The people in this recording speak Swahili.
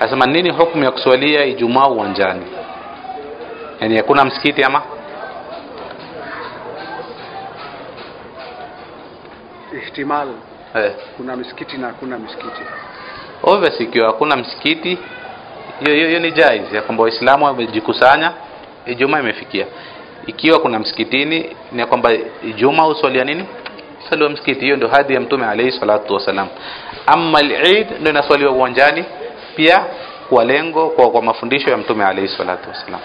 asema nini hukumu ya kuswalia ijumaa uwanjani? Yaani hakuna msikiti ama? Ihtimal. Eh. kuna msikiti na hakuna msikiti. Obviously ikiwa hakuna msikiti hiyo ni jaiz ya kwamba waislamu wamejikusanya ijumaa imefikia. Ikiwa kuna msikitini ni kwamba ijumaa uswalia nini? Swaliwa msikiti. Hiyo ndio hadhi ya mtume alayhi salatu wasalam ama al-eid ndio inaswaliwa uwanjani pia kwa lengo kwa, kwa mafundisho ya mtume alayhi salatu wasalam